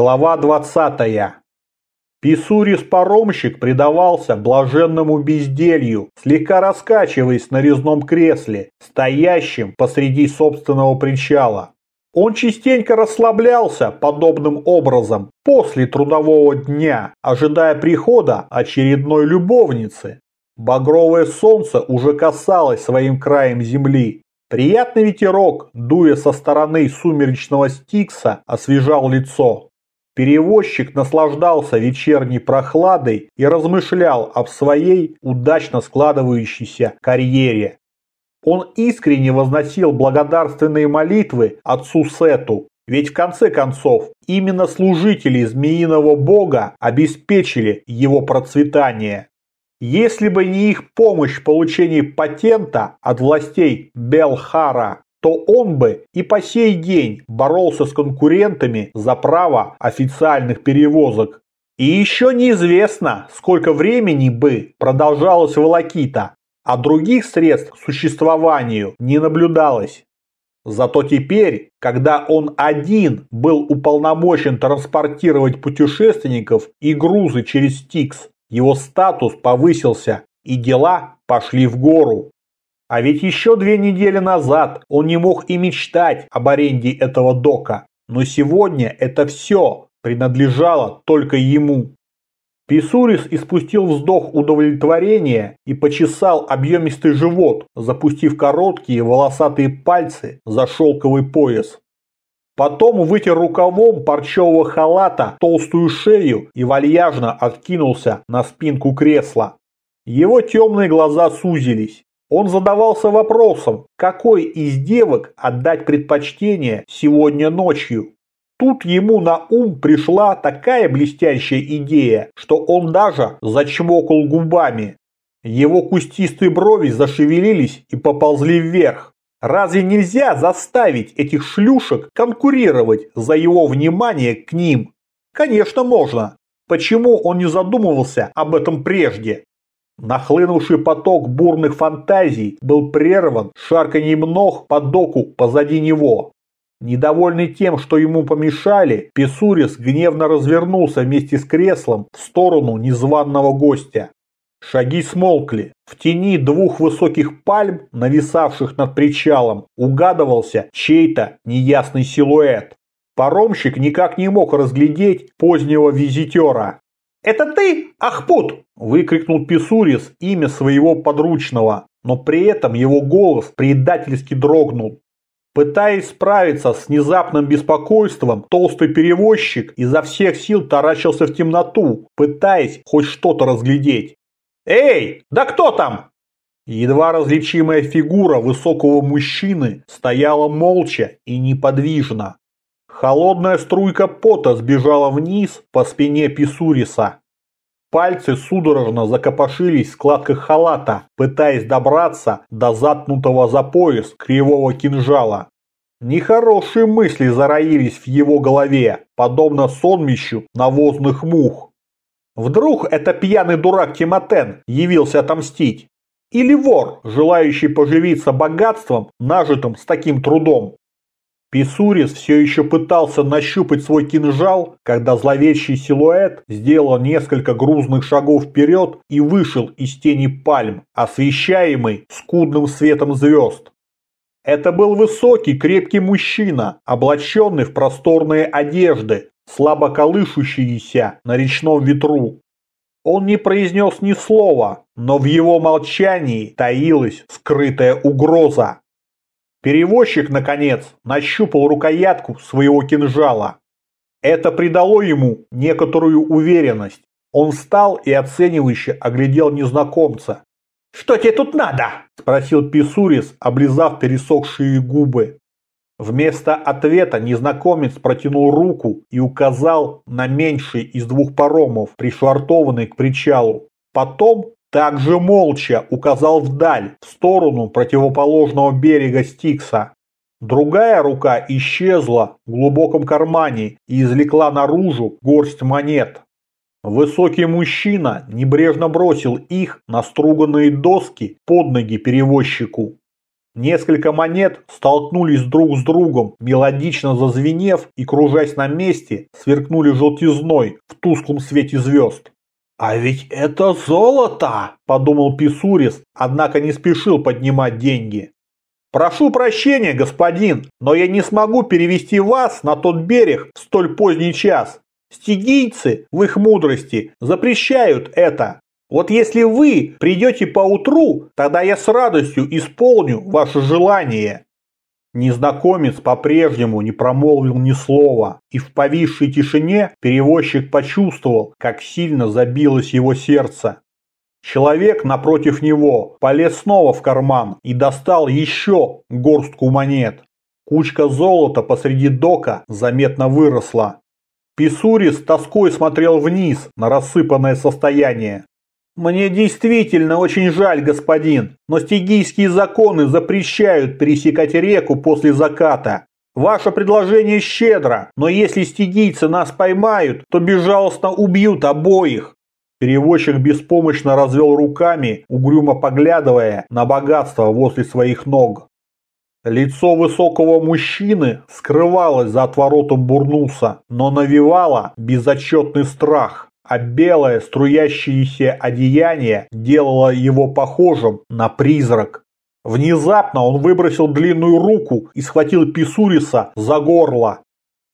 Глава 20. Писурис-паромщик предавался блаженному безделью, слегка раскачиваясь на резном кресле, стоящем посреди собственного причала. Он частенько расслаблялся подобным образом после трудового дня, ожидая прихода очередной любовницы. Багровое солнце уже касалось своим краем земли. Приятный ветерок, дуя со стороны сумеречного стикса, освежал лицо. Перевозчик наслаждался вечерней прохладой и размышлял об своей удачно складывающейся карьере. Он искренне возносил благодарственные молитвы отцу Сету, ведь в конце концов именно служители змеиного бога обеспечили его процветание. Если бы не их помощь в получении патента от властей Белхара, то он бы и по сей день боролся с конкурентами за право официальных перевозок. И еще неизвестно, сколько времени бы продолжалась волокита, а других средств к существованию не наблюдалось. Зато теперь, когда он один был уполномочен транспортировать путешественников и грузы через Стикс, его статус повысился и дела пошли в гору. А ведь еще две недели назад он не мог и мечтать об аренде этого дока. Но сегодня это все принадлежало только ему. Писурис испустил вздох удовлетворения и почесал объемистый живот, запустив короткие волосатые пальцы за шелковый пояс. Потом вытер рукавом парчевого халата толстую шею и вальяжно откинулся на спинку кресла. Его темные глаза сузились. Он задавался вопросом, какой из девок отдать предпочтение сегодня ночью. Тут ему на ум пришла такая блестящая идея, что он даже зачмокал губами. Его кустистые брови зашевелились и поползли вверх. Разве нельзя заставить этих шлюшек конкурировать за его внимание к ним? Конечно, можно. Почему он не задумывался об этом прежде? Нахлынувший поток бурных фантазий был прерван шарканьем ног по доку позади него. Недовольный тем, что ему помешали, Писурис гневно развернулся вместе с креслом в сторону незваного гостя. Шаги смолкли. В тени двух высоких пальм, нависавших над причалом, угадывался чей-то неясный силуэт. Паромщик никак не мог разглядеть позднего визитера. «Это ты, Ахпут!» – выкрикнул Писурис имя своего подручного, но при этом его голос предательски дрогнул. Пытаясь справиться с внезапным беспокойством, толстый перевозчик изо всех сил таращился в темноту, пытаясь хоть что-то разглядеть. «Эй, да кто там?» Едва различимая фигура высокого мужчины стояла молча и неподвижно. Холодная струйка пота сбежала вниз по спине Писуриса. Пальцы судорожно закопошились в складках халата, пытаясь добраться до заткнутого за пояс кривого кинжала. Нехорошие мысли зароились в его голове, подобно сонмищу навозных мух. Вдруг это пьяный дурак Тимотен явился отомстить? Или вор, желающий поживиться богатством, нажитым с таким трудом? Писурис все еще пытался нащупать свой кинжал, когда зловещий силуэт сделал несколько грузных шагов вперед и вышел из тени пальм, освещаемый скудным светом звезд. Это был высокий, крепкий мужчина, облаченный в просторные одежды, слабо колышущиеся на речном ветру. Он не произнес ни слова, но в его молчании таилась скрытая угроза. Перевозчик, наконец, нащупал рукоятку своего кинжала. Это придало ему некоторую уверенность. Он встал и оценивающе оглядел незнакомца. «Что тебе тут надо?» – спросил Писурис, облизав пересохшие губы. Вместо ответа незнакомец протянул руку и указал на меньший из двух паромов, пришвартованный к причалу. Потом также молча указал вдаль, в сторону противоположного берега Стикса. Другая рука исчезла в глубоком кармане и извлекла наружу горсть монет. Высокий мужчина небрежно бросил их на струганные доски под ноги перевозчику. Несколько монет столкнулись друг с другом, мелодично зазвенев и, кружась на месте, сверкнули желтизной в тусклом свете звезд. «А ведь это золото!» – подумал Писурис, однако не спешил поднимать деньги. «Прошу прощения, господин, но я не смогу перевести вас на тот берег в столь поздний час. Стигийцы, в их мудрости, запрещают это. Вот если вы придете поутру, тогда я с радостью исполню ваше желание». Незнакомец по-прежнему не промолвил ни слова, и в повисшей тишине перевозчик почувствовал, как сильно забилось его сердце. Человек напротив него полез снова в карман и достал еще горстку монет. Кучка золота посреди дока заметно выросла. Писури с тоской смотрел вниз на рассыпанное состояние. «Мне действительно очень жаль, господин, но стигийские законы запрещают пересекать реку после заката. Ваше предложение щедро, но если стигийцы нас поймают, то безжалостно убьют обоих. Перевозчик беспомощно развел руками, угрюмо поглядывая на богатство возле своих ног. Лицо высокого мужчины скрывалось за отворотом бурнуса, но навевало безотчетный страх, а белое струящееся одеяние делало его похожим на призрак. Внезапно он выбросил длинную руку и схватил Писуриса за горло.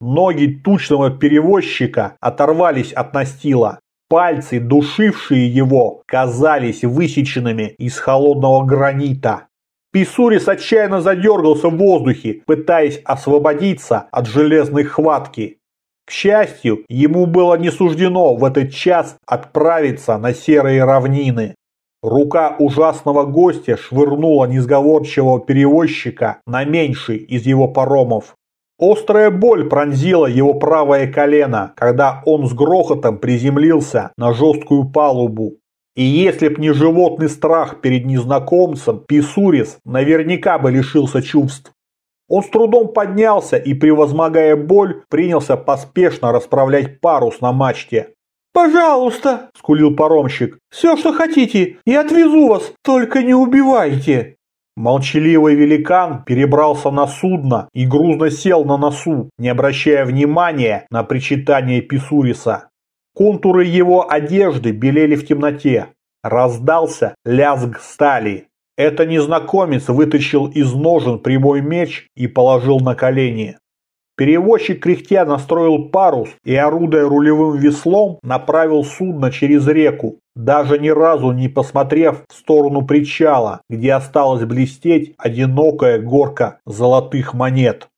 Ноги тучного перевозчика оторвались от настила, Пальцы, душившие его, казались высеченными из холодного гранита. Писурис отчаянно задергался в воздухе, пытаясь освободиться от железной хватки. К счастью, ему было не суждено в этот час отправиться на серые равнины. Рука ужасного гостя швырнула несговорчивого перевозчика на меньший из его паромов. Острая боль пронзила его правое колено, когда он с грохотом приземлился на жесткую палубу. И если б не животный страх перед незнакомцем, Писурис наверняка бы лишился чувств. Он с трудом поднялся и, превозмогая боль, принялся поспешно расправлять парус на мачте. «Пожалуйста!» – скулил паромщик. «Все, что хотите, я отвезу вас, только не убивайте!» Молчаливый великан перебрался на судно и грузно сел на носу, не обращая внимания на причитание Писуриса. Контуры его одежды белели в темноте. Раздался лязг стали. Это незнакомец вытащил из ножен прямой меч и положил на колени. Перевозчик кряхтя настроил парус и, орудуя рулевым веслом, направил судно через реку, даже ни разу не посмотрев в сторону причала, где осталась блестеть одинокая горка золотых монет.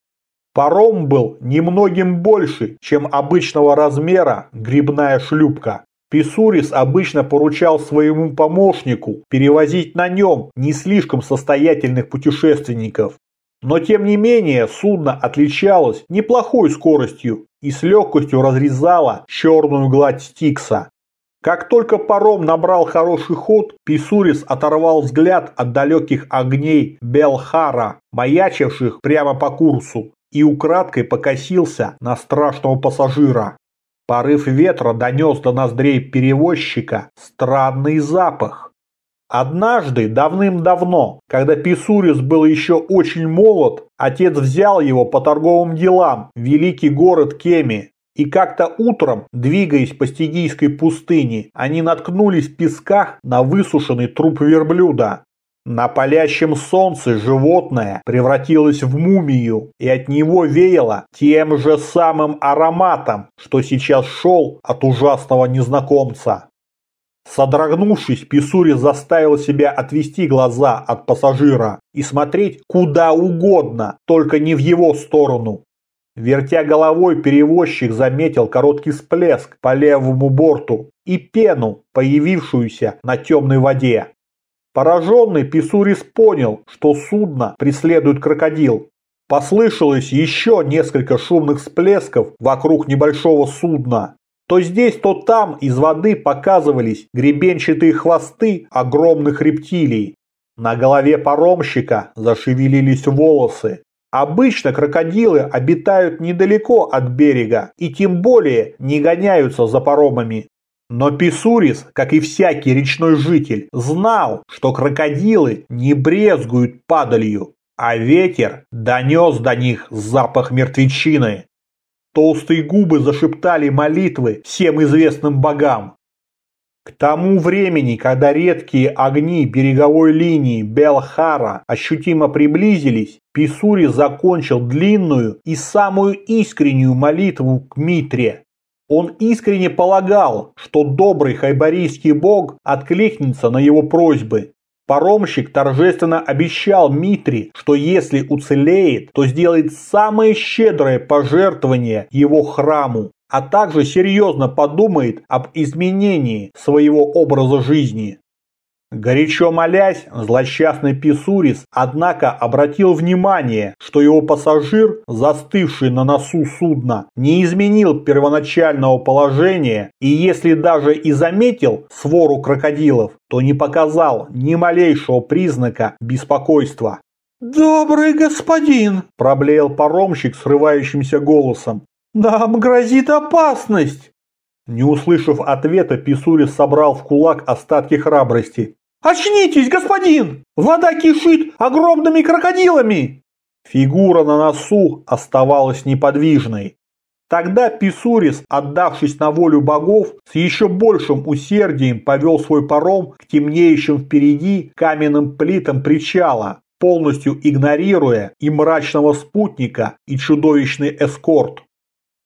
Паром был немногим больше, чем обычного размера грибная шлюпка. Писурис обычно поручал своему помощнику перевозить на нем не слишком состоятельных путешественников, но тем не менее судно отличалось неплохой скоростью и с легкостью разрезало черную гладь Стикса. Как только паром набрал хороший ход, Писурис оторвал взгляд от далеких огней Белхара, маячивших прямо по курсу, и украдкой покосился на страшного пассажира. Порыв ветра донес до ноздрей перевозчика странный запах. Однажды, давным-давно, когда Писурис был еще очень молод, отец взял его по торговым делам в великий город Кеми. И как-то утром, двигаясь по стигийской пустыне, они наткнулись в песках на высушенный труп верблюда. На палящем солнце животное превратилось в мумию, и от него веяло тем же самым ароматом, что сейчас шел от ужасного незнакомца. Содрогнувшись, Писури заставил себя отвести глаза от пассажира и смотреть куда угодно, только не в его сторону. Вертя головой, перевозчик заметил короткий всплеск по левому борту и пену, появившуюся на темной воде. Пораженный Писурис понял, что судно преследует крокодил. Послышалось еще несколько шумных всплесков вокруг небольшого судна, то здесь, то там из воды показывались гребенчатые хвосты огромных рептилий. На голове паромщика зашевелились волосы. Обычно крокодилы обитают недалеко от берега и тем более не гоняются за паромами. Но Писурис, как и всякий речной житель, знал, что крокодилы не брезгуют падалью, а ветер донес до них запах мертвечины. Толстые губы зашептали молитвы всем известным богам. К тому времени, когда редкие огни береговой линии Белхара ощутимо приблизились, Писури закончил длинную и самую искреннюю молитву к Митре. Он искренне полагал, что добрый хайбарийский бог откликнется на его просьбы. Паромщик торжественно обещал Митре, что если уцелеет, то сделает самое щедрое пожертвование его храму, а также серьезно подумает об изменении своего образа жизни. Горячо молясь, злосчастный Писурис, однако, обратил внимание, что его пассажир, застывший на носу судна, не изменил первоначального положения и если даже и заметил свору крокодилов, то не показал ни малейшего признака беспокойства. «Добрый господин!» – проблеял паромщик срывающимся голосом. «Нам грозит опасность!» Не услышав ответа, Писурис собрал в кулак остатки храбрости. «Очнитесь, господин! Вода кишит огромными крокодилами!» Фигура на носу оставалась неподвижной. Тогда Писурис, отдавшись на волю богов, с еще большим усердием повел свой паром к темнеющим впереди каменным плитам причала, полностью игнорируя и мрачного спутника, и чудовищный эскорт.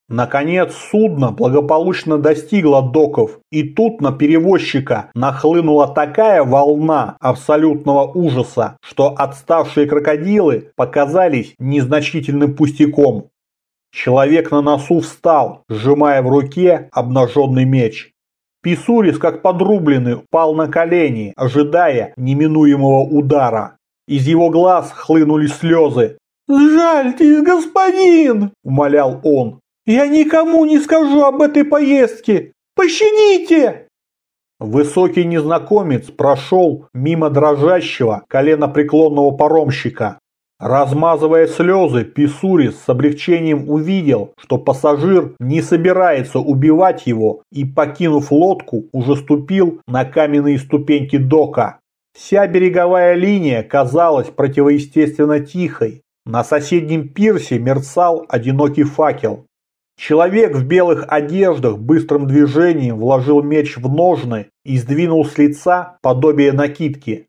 Наконец судно благополучно достигло доков, и тут на перевозчика нахлынула такая волна абсолютного ужаса, что отставшие крокодилы показались незначительным пустяком. Человек на носу встал, сжимая в руке обнаженный меч. Писурис, как подрубленный, упал на колени, ожидая неминуемого удара. Из его глаз хлынули слезы. «Жальтесь, господин!» – умолял он. Я никому не скажу об этой поездке! Пощадите!» Высокий незнакомец прошел мимо дрожащего коленопреклонного паромщика. Размазывая слезы, Писурис с облегчением увидел, что пассажир не собирается убивать его и, покинув лодку, уже ступил на каменные ступеньки дока. Вся береговая линия казалась противоестественно тихой. На соседнем пирсе мерцал одинокий факел. Человек в белых одеждах быстрым движением вложил меч в ножны и сдвинул с лица подобие накидки.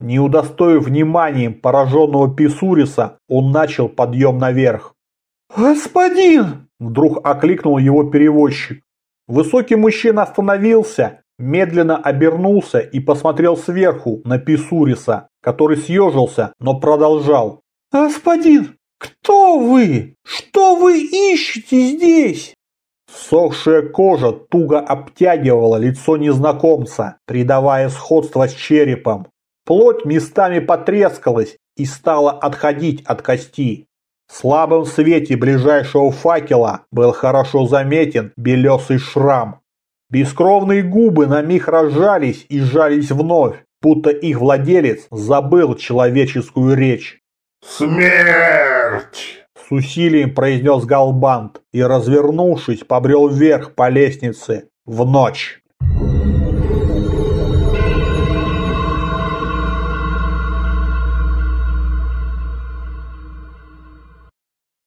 Не удостоив вниманием пораженного Писуриса, он начал подъем наверх. «Господин!» – вдруг окликнул его перевозчик. Высокий мужчина остановился, медленно обернулся и посмотрел сверху на Писуриса, который съежился, но продолжал. «Господин, «Кто вы? Что вы ищете здесь?» Сохшая кожа туго обтягивала лицо незнакомца, придавая сходство с черепом. Плоть местами потрескалась и стала отходить от кости. В слабом свете ближайшего факела был хорошо заметен белесый шрам. Бескровные губы на миг разжались и сжались вновь, будто их владелец забыл человеческую речь. «Смерть!» С усилием произнес Галбант и, развернувшись, побрел вверх по лестнице в ночь.